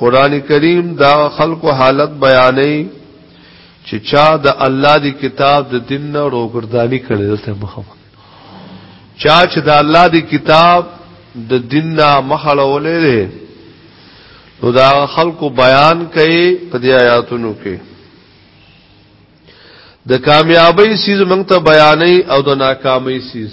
قران کریم دا خلکو حالت بیانې چې چا د الله دی کتاب د دین نه روګردانی کړي دلته مخامه چا چې د الله دی کتاب د دین نه مخړولې ده نو دا خلکو بیان کړي په دې آیاتونو کې د کامیابی سیز منګ ته بیانې او د ناکامۍ سیز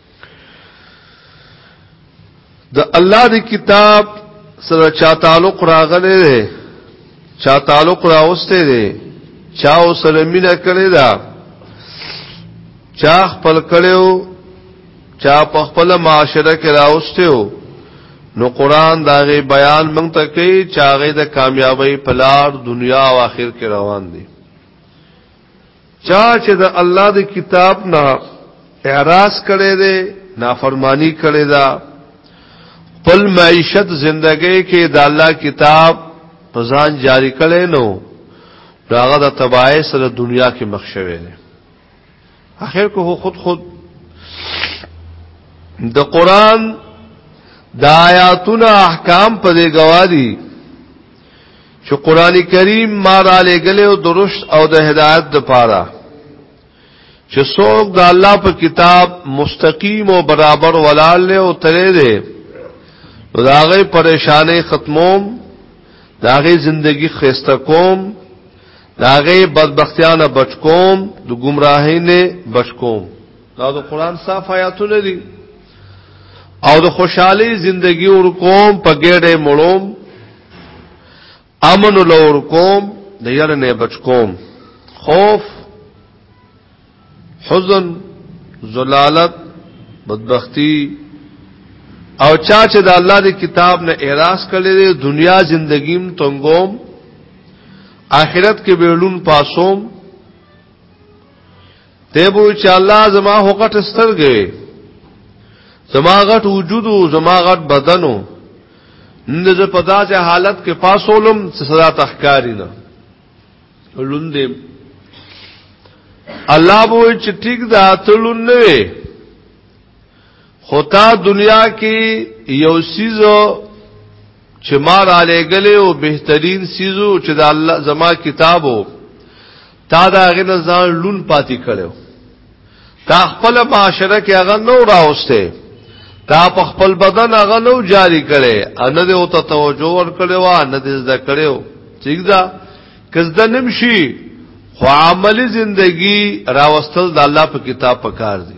د الله دی کتاب سره چا تعلق راغلی دی چا تعلق راوسته دی چا سره مینا کړی دا چا خپل کړو چا په خپل معاشره کې راوستیو نو قران داغه بیان مونږ ته کوي چاغه د کامیابی پلار دنیا او آخرت کې روان دي چا چې د الله د کتاب نه اعراض کړي دي نافرمانی کړي دا خپل معیشت زندګۍ کې د الله کتاب په ځان جاری کړي نو داغه د تباہی سره دنیا کې مخ شوي دي اخر کو خود خود د قران د آیاتونو احکام په دې گواهی چې قران کریم ما را لګل او درست او د هدایت د پاره چې څوک د الله په کتاب مستقیم او برابر ولال له او ترې دی نو دا غي پریشانې ختموم دا غي زندگی خسته کوم دا غي بدبختیانه بچ کوم د گمراهی نه بچ کوم دا د قران صاف آیاتونه دي او د خوشحالي زندگی ور کوم په ګډه مړوم امن لور کوم د یره نه بچ کوم خوف حزن زلالت بدبختی او چا چې د الله د کتاب نه اعراض کړي د دنیا زندگیم تنګوم آخرت کې بیلون پاسوم ته بو چې الله زما هوکټ سترګې زما غټ وجود او زما غټ بدنو نن زه په داسې حالت کې پاسولم چې صدا تخکاری نه لوندې الله بو چې ټیک دا تلون نه وي خطا دنیا کې یو سیزو چې ما را لګلې او بهترین سیزو چې د الله زما کتابو تا دا هغه نه ځان لون پاتې کړو تا خپل معاشره کې هغه نو راوسته تا په خپل بدن هغه نو جاری کړي ان دې او ته توجه ور کړي وا ان دې زده کړو ٹھیک ده کزده نمشي خو عملی زندگی راوستل د الله په کتاب پکار دي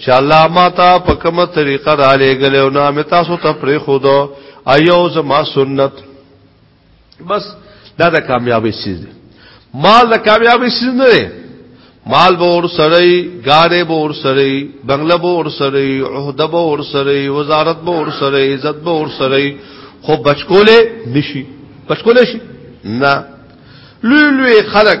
چې الله ما ته په کومه طریقه را لېګل او نه مې تاسو ته پرې خو دو ایو زما سنت بس دا د کامیابی سیز دی مال د کامیابی سیز نه دی مال به ور سره غاره به ور سره بنگله به ور سره عہده به ور سره وزارت به ور سره عزت به ور سره خو بچکولې نشي بچکولې شي نه لوی لوی خلک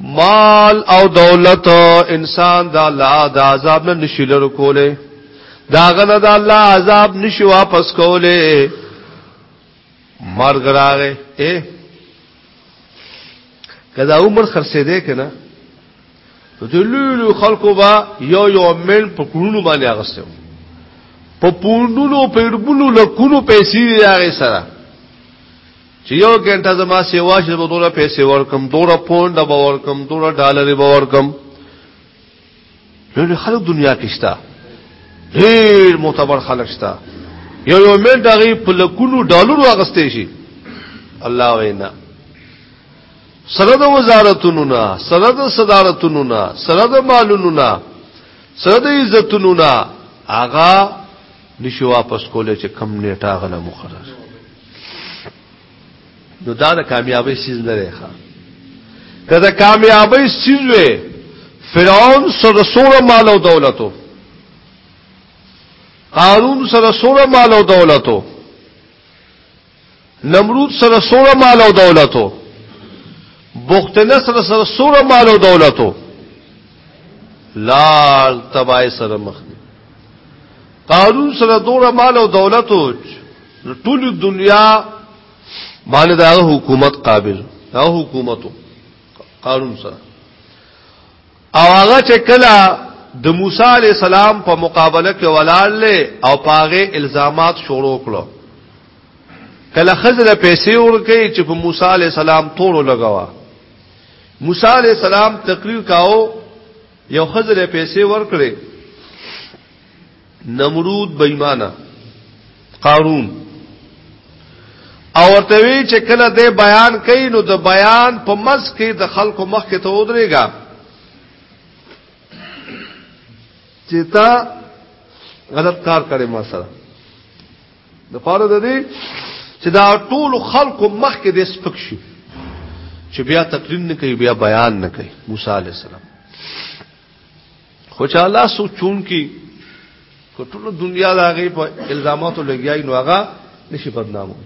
مال او دولت انسان د الله د عذاب نه نشي لر کوله داغه نه د الله عذاب نشي واپس کوله مرګ راغې اے کدا عمر خرڅې دې کنه د لولو خلکو با یو یو مل په کونو باندې اغستو په پوندونو په ربونو لکونو پیسې راغې سره چې یو ګنټه زما سیوا شې به دوره پیسې ورکم دوره پوند به ورکم دوره ډالر به ورکم نو خلک دنیا کې شته ډیر معتبر خلک شته یو یو منټ هغه په لکونو ډالر واغستې شي الله وینا سره د وزارتونو نه سره د صدارتونو نه سره د مالونو نه سره د عزتونو نه آغا نشو واپس کولای چې کم نیټه غنه مخرج نو دا د کامیابی سیز نه دی ښا که د کامیابی سیز وې فرعون سره سوره مال او دولتو قارون سره سوره مال او دولتو نمرود سره سوره مال او دولتو بخت نصر سره سوره مال او دولتو لال تبای سره مخ قارون سره دوره مال او دولتو ټول دنیا باندې دا حکومت قابل دا حکومت قانون سره او هغه چې کله د موسی علی السلام په مقابله کې ولاله او پاغه الزامات شروع کړو کله خزله پیسې ورکې چې په موسی علی السلام تورو لګوا موسی علی السلام تقریر کاو یو خزله پیسې ورکړې نمرود بېمانه قارون او ورته وی چې کله دې بیان کوي نو د بیان په مس کې د خلکو مخ کې ته ودرېګا چې تا غلط کار کړې ما سره د پاره د دې چې دا ټول خلکو مخ کې د سپک شي چې بیا تقریم نه کوي بیا بیان نه کوي موسی عليه السلام خو چې الله سوچون کی کو ټول دنیا دا غي په الزاماتو لګیای نو هغه نشي بدنامو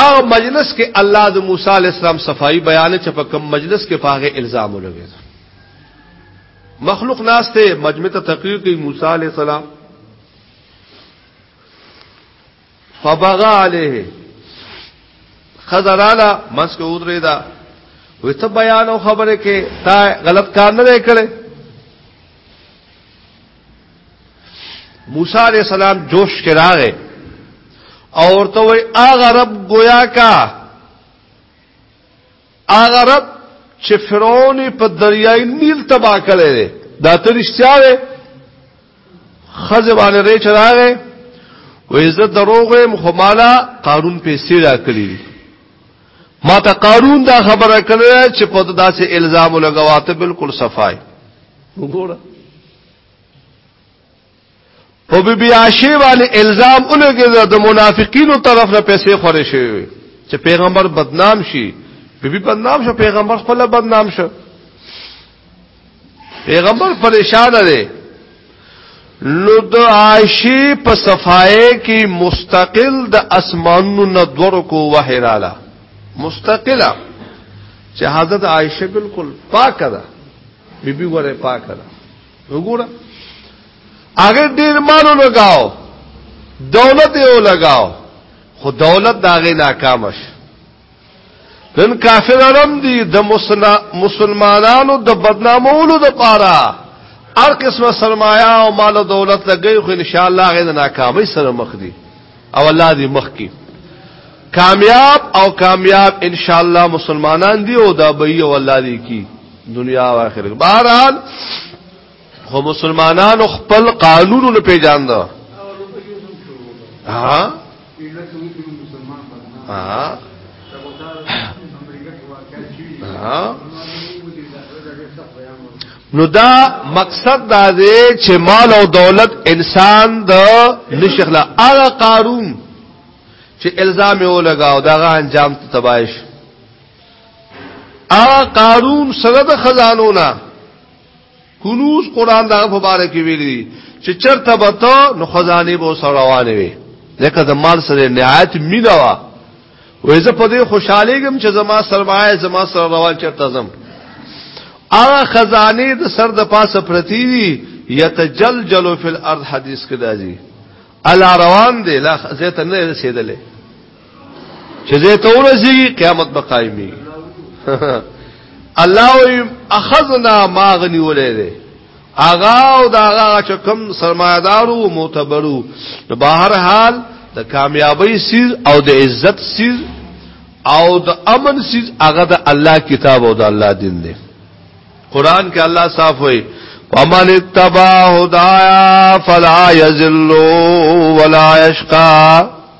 او مجلس کې الله د موسی علی السلام صفائی بیان چې په کوم مجلس کې پاغه الزام ولګي مخلوق ناس ته مجمع ته تقریر کوي موسی علی السلام فبغا علیه خزرالا مس کو ودری دا وې ته بیان او خبره کې تا غلط کار نه کړې موسی علیہ السلام جوش کې راغې اور ته وې اغه رب گویا کا هغه رب چې فرعون په دریای نیل تبا کړی دی دا ته رښتیا دی خزه باندې ری چراغه وې زه دروغ يم خو مالا قارون پیسې را کړی دی ما ته قارون دا خبره کړې چې په داسې الزام لګواته بالکل صفای وګوره په بی بی عائشه باندې الزام ولګی د منافقینو طرف نه پیسې خورې شوی چې پیغمبر بدنام شي بی بی بدنام شو پیغمبر خپل بدنام شو پیغمبر پریشان دی نو د عائشه په صفای کې مستقل د اسمانونو ندور کو وحراله مستقله چې حضرت عائشه بالکل پاکه ده بیبي وره پاکه ده وګوره هغه ډیر مالو لگاو دولت یو لگاو خو دولت داغه ناکام شو نن کافر عرم دي د مسلمانانو د بدنامولو د پاره هر قسمه سرمایه او مال او دولت لګي خو ان شاء الله غي ناکامي سره مخ دي او الله دې مخ کې کامیاب او کامیاب ان شاء الله مسلمانان دی او دا به یو الله دی کی دنیا او آخرت بهرحال خو مسلمانانو خپل قانون نه پیژاند ها ها ها نو دا مقصد دا دی چې مال او دولت انسان د نشخلا اغه قارون چې الزام یې ولګاو دا غا انجام ته تبایش اغه قارون سره د خزانو نه کنوز قران دا مبارک ویلي چې چرته بتو نو خزانه به سره روانه وي ځکه د مال سره نهایت مینا وا وې زه په دې خوشاله ګم چې زما سرمایه زما سره روان چرته زم هغه خزانه د سر د پاسه پرتی وی یتجلجل فی الارض حدیث کې راځي الا روان دی لا زیت نه رسیدلې چې زه ته ورسیږي قیامت به قائمي الله اخذنا ما غنی ولې اغا او دا هغه چې کم سرمایدارو او معتبرو نو بهر حال د کامیابی سیز او د عزت سیز او د امن سیز هغه د الله کتاب او د الله دین دی قران کې الله صاف وایي ومن اتبع هدايا فلا يذل ولا يشقى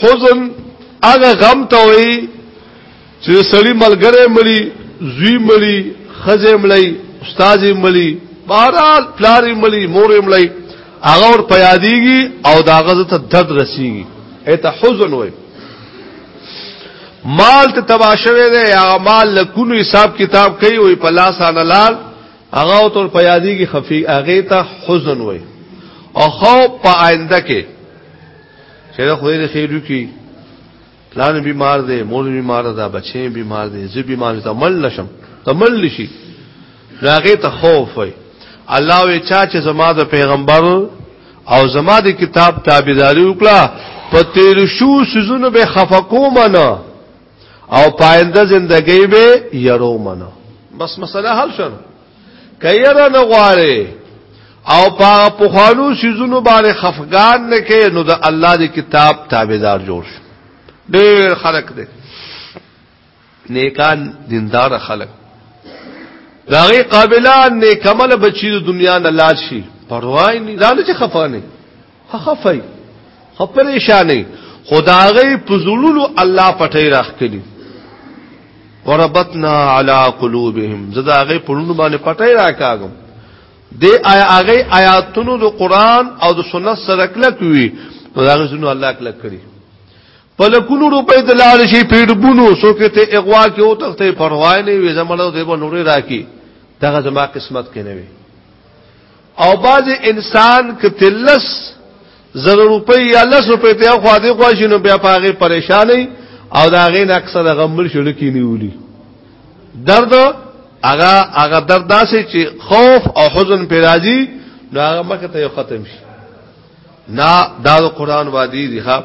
حزن هغه غم ته وي چې سړی ملګری مړي زوی مړي خزه مړي استاد مړي بهرال پلار مړي مور مړي هغه ور پیاديږي او دا غزه ته درد رسیږي ایته حزن وي مال ته تباشوي دی هغه مال لکونو حساب کتاب کوي وي په لاس نه لال هغه تور پیاديږي خفي هغه ته حزن وي او خو په آینده کې چیرې خدای دې خیر وکړي پلان بیمار دی مور بیمار ده بچي بیمار دي زه بیمار ته مل نشم ته مل نشي راغه ته خوف وي الله وی چا چې زما د پیغمبر او زما د کتاب تابعداري وکړه په تیر شو سيزونو به خفقو منا او پاینده زندګي به يرو منا بس مسله حل شوه کيره نه غواړي او په پخوانو سيزونو باندې خفقان نه کې نو د الله دی کتاب تابعدار جوړ شي ډېر خلق دي نیکان دیندار خلق داغي قابلان نیکمل بچی د دنیا نه لاړ شي پروايي نه ځان چې خفانه خفای خپریشانه خداغه پزړونو الله پټی راخ کړي وربطنا علی قلوبهم زداغه پړونو باندې پټی راکاګم د هغه آیاتونو د قران او د سنت سره کله کوي هغه زنو الله کله کړی په لکونو روپې د لال شي پیډبونو سو کې ته اغوا کې او تخته پروا نه وي زمړو دیو نوري راکی دغه زما قسمت کې نه وي او باز انسان کتلس زر روپۍ یا لس روپۍ ته خو دې غواړي نو بیا پاغه پریشانې او دا غې نه اکثر غمل شو لکې نیولي درد هغه هغه درد داسې چې خوف او حزن پر راځي نو هغه مکه ته ختم شي نا دا قرآن وادي دي ها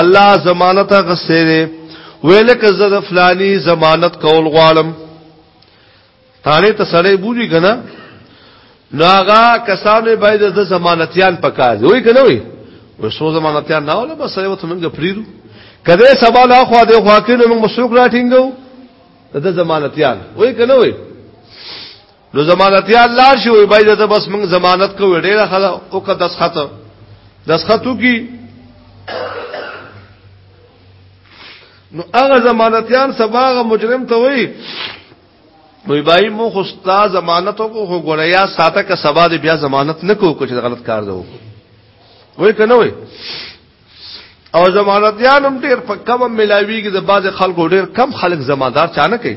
الله ضمانت غسره ویل ک زه د فلانی ضمانت کول غواړم تانه ته سړی بوجي کنه ناغا کسانو باید د ضمانتيان پکار وي کنه وي وسو ضمانتيان نه ولا بس یو ته موږ پریرو کله سوال اخو د خواکینو موږ مسوک راټینګو د ضمانتيان وي کنه وي نو ضمانتیا لار شي وي باید ته بس موږ ضمانت کوو ډیره خلا او که دسخط دسخطو کی نو هغه ضمانتیان سباغه مجرم ته وي نو بای مو خو ستا ضمانت کو خو ګړیا ساته کا سبا دې بیا ضمانت نکو کو چې غلط کار دی وای کنه وای او ضمانتیان هم ډیر په کم ملاویږي د بعض خلکو ډیر کم خلک ضمانتدار چانه کوي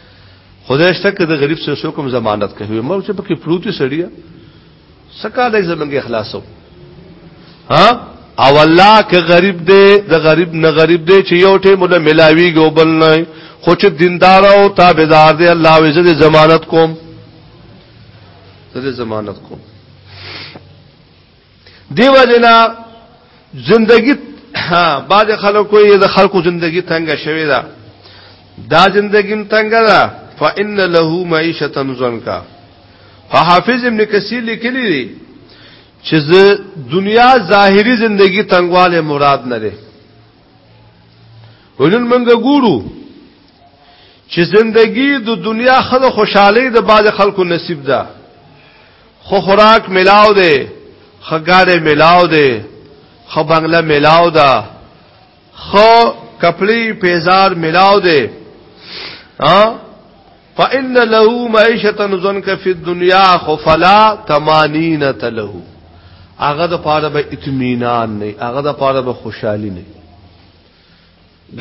خدای شته که د غریب سره سو کوم ضمانت کوي مو چې پکې پروتي سړیا سکا د زمنګ اخلاصو ها او الله که غریب دی د غریب نه غریب دی چې یو ټیم له ملاوی ګوبل نه خو چې دیندار او تابعدار دی الله وې زه ضمانت کوم زه ضمانت کوم دیو جنا زندگی بعد خلکو یې د خلکو زندگی تنګه شوې ده دا زندگی تنګه ده فإن له معيشه زنکا حافظ ابن کثیر لیکلی دی چې دنیا ظاهری زندگی تنگواله مراد نه ده ولن منګه ګورو چې زندگی د دنیا خله خوشحالي د باز خلکو نصیب ده خو خوراک ملاو دی خګاډه ملاو دی خو بنگله ملاو ده خو کپلی پیزار ملاو دی ها فإن له معيشة ذنك في الدنيا خفلا تمانينة له هغه د پاره به اطمینان نه هغه د پاره به خوشحالي نه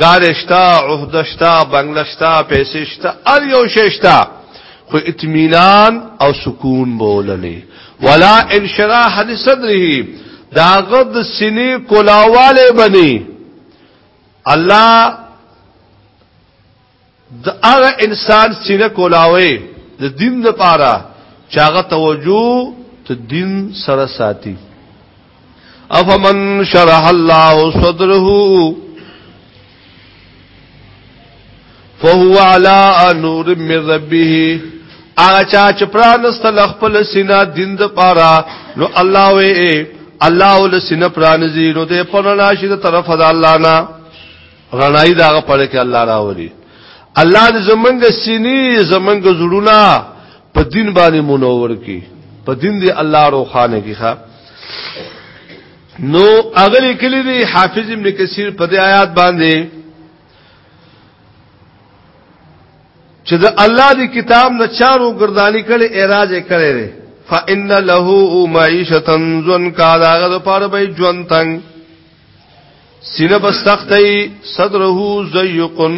ګاډی شته عہده شته بنگله شته پیسې شته ار یو شی شته خو اطمینان او سکون بولنی ولا انشراح لصدره دا غد سینې کولاواله بنی الله د هغه انسان سینه کولاوي د دین لپاره چې هغه توجه ته دین سره ساتي افمن شرح الله صدره فهو على نور من ربه اچا چې پرانست خپل سینا دین د پاره نو الله وې الله ول سینا پرانځي نو دې پرنا شي د طرف د الله نه رڼای دا پړه کې الله راولي الله دې زمنګ سینې زمنګ زړونه په دین باندې منور کی په دین دې الله روخانه کی ښا نو اغلی کلی دی حافظ ابن کثیر په دې آیات باندې چې د الله دی کتاب نه چارو ګردانی کړي اعراض کړي فإن له معيشة ذن کا داغه لپاره به ژوند تنگ سینه بسختای صدره زیقن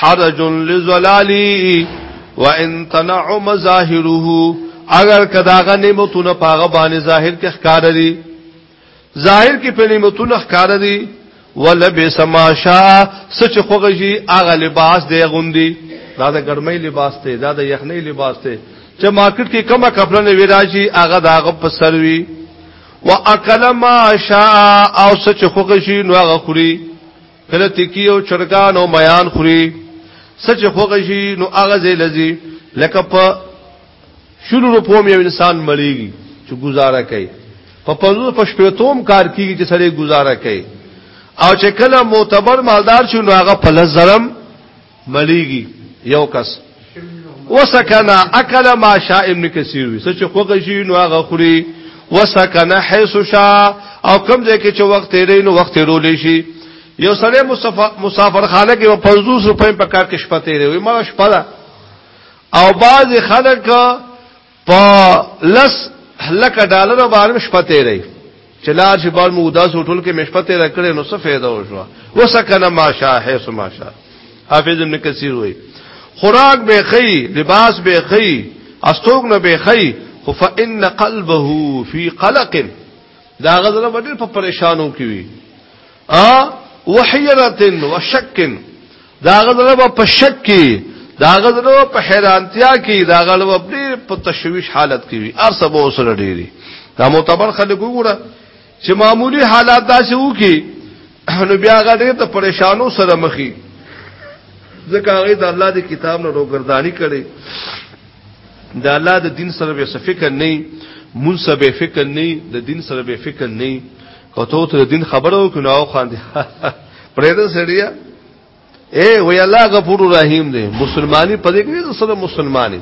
حرج لزلالی وان تنعم ظاهره اگر کداغه نعمتونه پاغه باندې ظاهر کې ښکار دي ظاهر کې په نعمتونه ښکار دي ولبه سماشا سچ خوږي اغه لباس دی غوندي دا د ګرمۍ لباس ته دا د یخنۍ لباس ته چې مارکیټ کې کمه کپړه نه وی راځي اغه داغه په سروي واکل ما شاء او سچ خوغشي نو هغه خوري کله تکی او چرګان او میان خوري سچ خوغشي نو هغه زلزي لکه په شلو روپو یو انسان مړیږي چې گزاره کوي په پزو په شپېتوم کار کیږي چې سړی گزاره کوي او چې کله معتبر مالدار شي نو هغه په لزرم مليږي یو کس وسکنا اکل ما شا ابن کثیر وی سچ خوګه شي نو هغه خوري وسکنا حيث شا او کم ځای کې چې وخت تیرې نو وخت تیرولې شي یو سره مسافر خانه کې 500 روپۍ په کار کې شپه تیرې وي ما شپه او بعض خلک په لس لکه ډالر باندې شپه تیرې چې لار شي بار مو داس هوټل کې مشپه تیرې کړې نو څه فائدہ وشو وسکنه ماشا ہے سماشا حافظ ابن کثیر وای خوراک به خی لباس به خی استوګ نه به خی خو فإن قلبه فی قلق دا غزل باندې په پریشانو کې وی ا وحیرتن وشکن دا غزل په شک کې دا غزل په حیرانتیا کې دا غزل په تشویش حالت کې وي ارسه به وسره ډیری دا معتبر خلک وګوره چې معمولی حالات داسې وو کې نو بیا غړې ته پریشانو سره مخي ځکه هغه د الله د کتاب نه روګردانی کړي د الله د دین سره به فکر نه مون سره به فکر نه د دین سره به فکر نه کته ته دین خبرو کنه او خان دي پرېده سړیا اے وی الله غفور رحیم دی مسلمانی پدې کې سره مسلمانی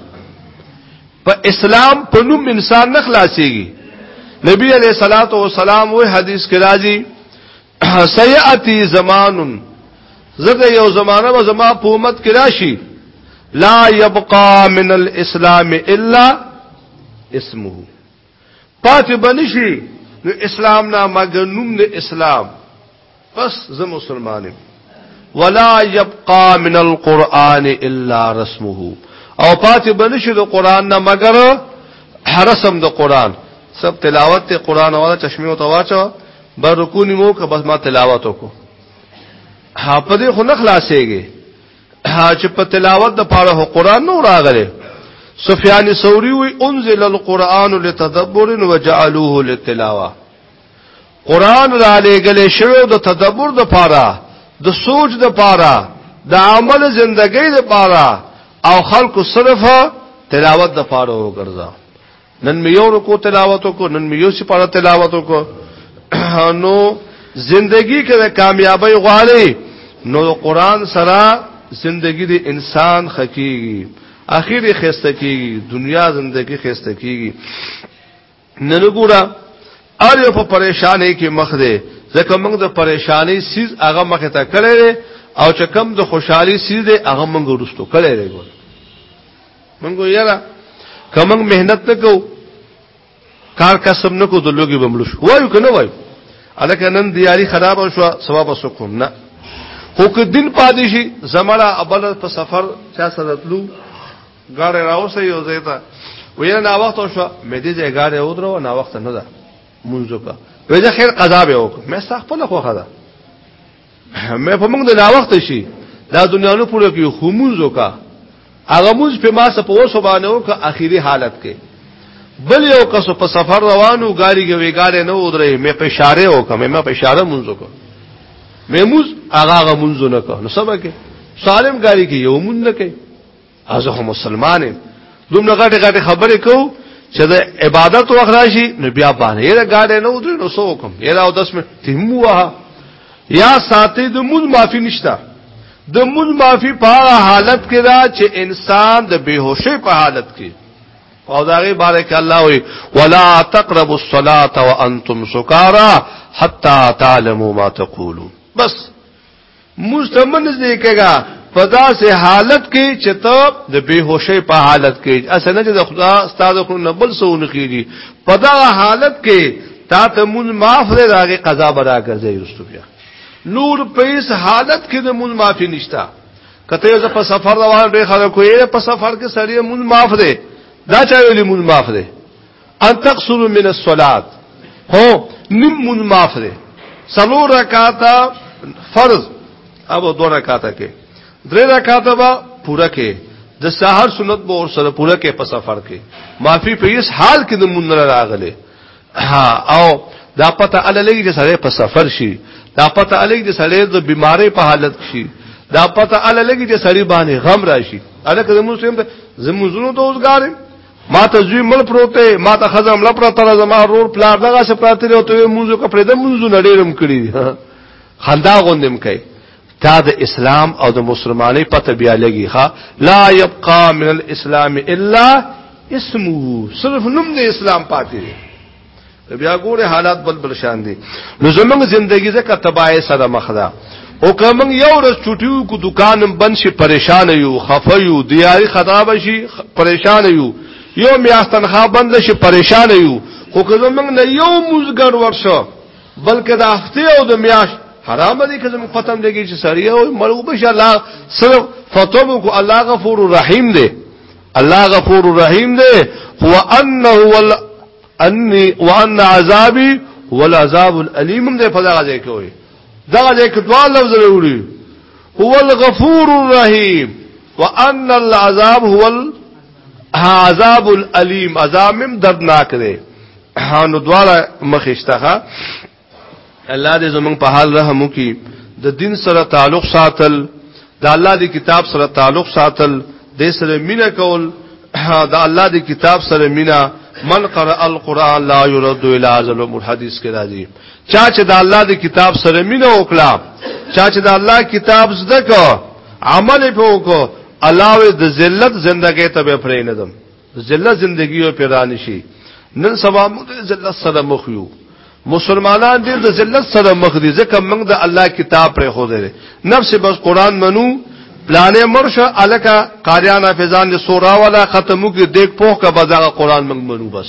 په اسلام په نوم انسان نه خلاصيږي نبی علیہ الصلات والسلام وی حدیث کې راځي سیاتی زمانن زګه یو زمانہ و زما په امت کې راشي لا يبقى من الاسلام الا اسمه پاتې بنشي نو اسلام نه مګنوم د اسلام پس زه مسلمان یم ولا يبقى من القران الا رسمه او پاتې بنشي د قران نه مګر حرسم د قران سب تلاوت ته قران او چشمه او تواچو بر رکونی مو که بس ما تلاوت وکړو ها په دې خو نه خلاصيږي چې په تلاوت د پاره قرآن نو راغله سفیان ثوری وی انزل القرآن لتدبر وجعلوه للتلاوه قرآن را لګلې شوی د تدبر د پاره د سوچ د پاره د عمل زندګۍ د پاره او خلکو صرف تلاوت د پاره وګرځا نن مې یو رکو تلاوت کو نن مې یو سپاره تلاوت کو نو زندگی کې کامیابی غواړي نو قران سره زندگی د انسان خکېږي اخیر یې خسته کیږي دنیا زندگی خسته کیږي نن ګورا ار یو په پریشانې کې مخ دی ځکه موږ د پریشانې سیز هغه مخ ته کړی او چې کم د خوشحالي سیز دی هغه موږ ورستو کړی دی ګور مونږ یاره کوم مهنت نکو کار کسب نکو د لوګي بمړو شو وایو کنه وایو الکه نن دیاری خراب شو ثواب سکم نه خو که دین پاتې شي زمړه ابل په سفر چا سره تلو غاړه راوسه یو ځای ته ویل نا وخت شو مې دې ځای غاړه ودرو نا وخت نه ده منځو کا ویل خیر قضا به وکړه مې خپل خو خدا مې په موږ د لا وخت شي دا دنیا نو پوره کې خمونځو کا هغه موږ په ما سره په وسو باندې او کا اخیری حالت کې بل یو کس په سفر روانو غاړي کې ویګاړې نه ودرې مې په اشاره وکم مې په اشاره مونږ وکم مې موږ هغه مونږ نه کو نو سبا کې سالم غاړي کې یو مونږ نه کوي ازه هم مسلمان یم دومره غټه غټه خبرې کو چې د عبادت وخت راشي نو بیا باندې یې غاډه نه ودرې نو سو کوم یې راو 10 منټ تیمو واه یا ساتي د مون معافي نشتا د مون معافي په حالت کې دا چې انسان د بیهوشي په حالت کې او داغه بارک الله وی ولا تقربوا الصلاه وانتم سکارا حتا تعلموا ما تقولون بس مستمنز دې کېګا په داسې حالت کې چې ته د بیهوشۍ په حالت کې اسنه چې د خدا استاد خو نه بل سونه کیږي په دا حالت کې تا ته مون معاف دی داغه قضا برا ګرځي رستو بیا نور په اس حالت کې د مون معافي نشتا کته یو په سفر روان دی خلکو یې په سفر کې سړی مون معاف دی دا چا ویلی مون معاف دی ان تقصروا من الصلاه هو نیم مون معاف دی سلو رکاتا فرض اب دو رکاتا کې درې رکاتا با پورا کې د سحر سنت به سره پورا کې په سفر کې معافي په یس حال کې د مون نه راغله او دا پته عللې چې سره په سفر شي دا پته عللې چې سره د بیمارې په حالت شي دا پته عللې چې سره باندې غم راشي الکه زموږ سم زموږ زونو دوزګارم ما ته زوی مل پروته ما ته خزم لپاره تر زما رور پلار دغه سپراته دی او ته موزه کپړې د موزه نړیرم کړی دی خندا غوندم کوي تا د اسلام او د مسلمانۍ پته بیا لګي ها لا يبقى من الاسلام الا اسمه صرف نوم د اسلام پاتې دی بیا ګوره حالات بل بل شان دي نو زمونږ زندگی زکه تباہی سره مخ ده او کوم یو ورځ چټیو کو دکانم بند شي پریشان یو خفه یو دیاري خراب شي پریشان یو یو میاست تنخواه بند شي پریشان یو خو که زمنګ نه یو مزګر ورشو بلکې د هفته او د میاش حرام دي که زمنګ پتم دیږي چې سړی او ملوب شه الله صرف فتوب کو الله غفور رحیم دی الله غفور رحیم دی هو انه ول انی وان عذابی والعذاب الالم دې په دغه ځای کې وي دغه ځای کې دوه لفظ وروړي هو الغفور الرحیم وان العذاب هو العذاب الالم عذاب مم دردناک دی نو دواړه مخشتها الله دې زمونږ په حال رحم وکړي د دین سره تعلق ساتل د الله دی کتاب سره تعلق ساتل د سره مینا کول د الله دی کتاب سره مینا من قرأ القرآن لا يرد الى ازل الحديث کې راځي چا چې د الله دی کتاب سره مینا وکړه چا چې د الله کتاب زده کو عمل په وکړه علاوه د ذلت زندګۍ ته به پرې نه دم ذلت زندگی او پیدا نشي نن سبا موږ د ذلت سره مخ یو مسلمانان ډېر د ذلت سره مخ دي ځکه موږ د الله کتاب پر خو دې نفس بس قران منو پلانې مرشه الکا قاریان حافظان دې سورا والا ختمو کې دیک پوخ کا بازار قران موږ منو بس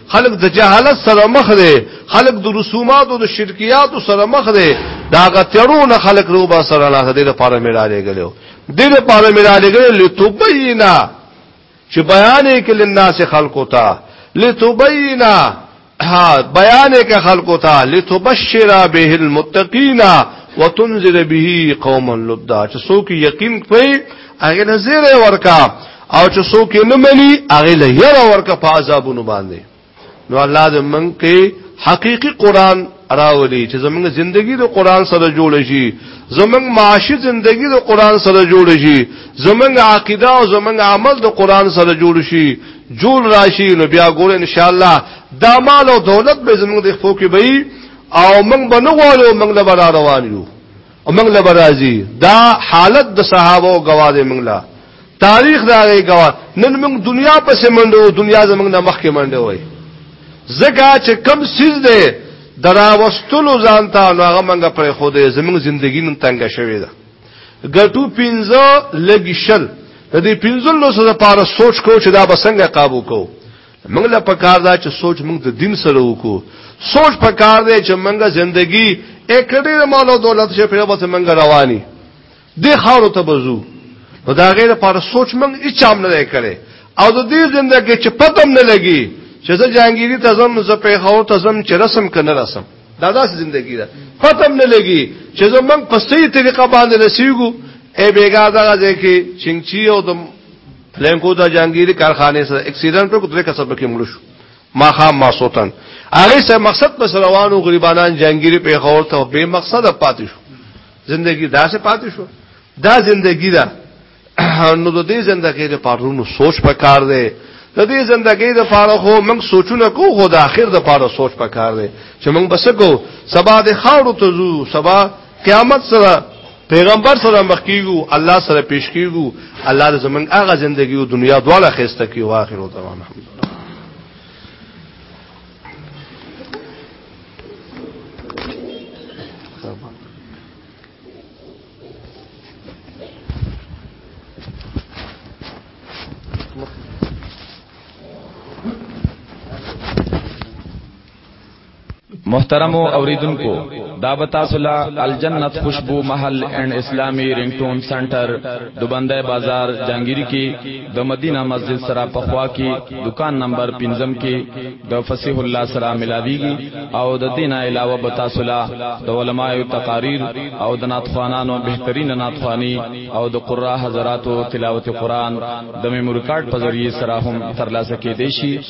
خلق د جهالت سره مخ دي خلق د رسومات او د شرکیات سره مخ دي دا غتړونه خلق روبا سره نه دي لپاره میراله غلو دي لپاره میراله غلو لتبینا چې بیان یې کله الناس خلقو ته لتبینا ها بیان یې کله خلقو ته لتبشر به المتقین وتنذر به قوما لدا چې څوک یقین کوي هغه نذیر ورکا او چې څوک نه مني هغه له یره ورکه په عذابونو باندې نو الله دې من کې حقيقي قران راولي چې زمونږ ژوندۍ د قران سره جوړ شي زمونږ معاشي ژوندۍ د قران سره جوړ شي زمونږ عقیده او زمونږ عمل د قران سره جوړ شي جوړ راشي نو بیا ګور ان شاء الله د مال او دولت به زمونږ د خپل کې وي او موږ به نه غواړو موږ له روان یو او موږ له برازي دا حالت د صحابه او گواذ موږ له تاریخ دا غي گواذ نن موږ دنیا په سمندو دنیا زموږ نه مخکې منډه وای زګه چې کم سیز ده دراوستلو ځان ته هغه موږ پر خو دې زموږ ژوندۍ نن تنګ شوې ده ګټو پینځه لګی شل د دې پینځل نو سره پاره سوچ کو چې دا بسنګ قابو کو موږ له پکار دا چې سوچ موږ د دین سره وکړو سوچ پکار دی چې موږ ژوندۍ اکړې مال او دولت چې په وخت موږ رواني د خاورو ته بزو نو دا غیر پر سوچ موږ هیڅ هم نه کړي او د دې ژوندۍ چې پتم نه لګي چې زه جانګيري ته زم زه په خاور ته زم چې رسم کنه رسم دا داسې ژوندۍ ده پتم نه لګي چې زه موږ په صحیح طریقه باندې رسیدو ای بیګا دا ځکه چې چنچي او د لنکو د جانګيري کارخانه سره اکسیډنټ وکړ درې کسب کې مړ شو ما خام ما سوتن هغه سره مقصد بس روانو غریبانان جانګيري په خور ته به مقصد پاتې شو زندگی دا سه پاتې شو دا زندگی دا نو د دې زندګۍ د پارونو سوچ پکار دی د دې زندګۍ د پاره خو موږ سوچونه کو خو د اخر د پاره سوچ پکار دی چې موږ بس کو سبا د خاورو ته زو سبا قیامت سره پیغمبر سره مخ کیږو الله سره پیش کیږو الله د زمنګ هغه ژوندۍ او دنیا دواړه خسته کی واخر او دوام الحمدلله محترم اوریدونکو دا به تاسو لا الجنت خوشبو محل اند اسلامی رینګټون سنټر دوبندای بازار جانګيري کې د مدینه مسجد سره په خوا کې دکان نمبر 15 کې د فصیح الله سره ملاويږي او د دینه علاوه به تاسو لا د علماو تقاریر او د ناتخوانانو بهترین ناتخوانی او د قرا حضراتو تلاوت قران د میموري کارت په ذریعه سره هم ترلاسه کېدې شي